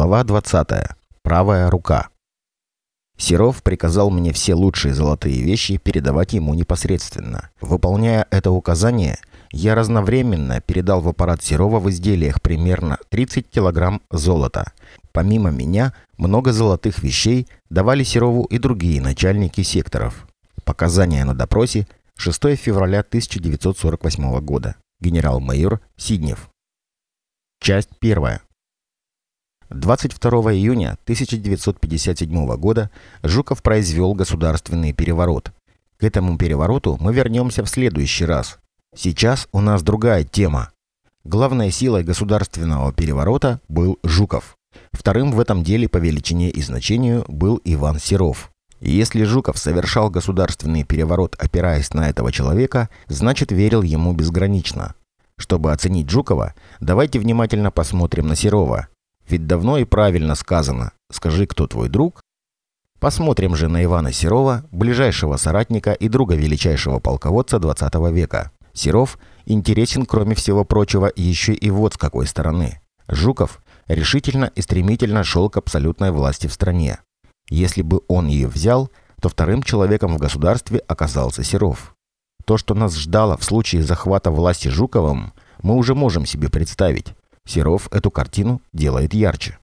Глава 20. Правая рука. Серов приказал мне все лучшие золотые вещи передавать ему непосредственно. Выполняя это указание, я разновременно передал в аппарат Серова в изделиях примерно 30 килограмм золота. Помимо меня, много золотых вещей давали Серову и другие начальники секторов. Показания на допросе 6 февраля 1948 года. Генерал-майор Сиднев. Часть первая. 22 июня 1957 года Жуков произвел государственный переворот. К этому перевороту мы вернемся в следующий раз. Сейчас у нас другая тема. Главной силой государственного переворота был Жуков. Вторым в этом деле по величине и значению был Иван Серов. если Жуков совершал государственный переворот, опираясь на этого человека, значит верил ему безгранично. Чтобы оценить Жукова, давайте внимательно посмотрим на Серова. Ведь давно и правильно сказано «Скажи, кто твой друг?» Посмотрим же на Ивана Серова, ближайшего соратника и друга величайшего полководца 20 века. Серов интересен, кроме всего прочего, еще и вот с какой стороны. Жуков решительно и стремительно шел к абсолютной власти в стране. Если бы он ее взял, то вторым человеком в государстве оказался Серов. То, что нас ждало в случае захвата власти Жуковым, мы уже можем себе представить. Серов эту картину делает ярче.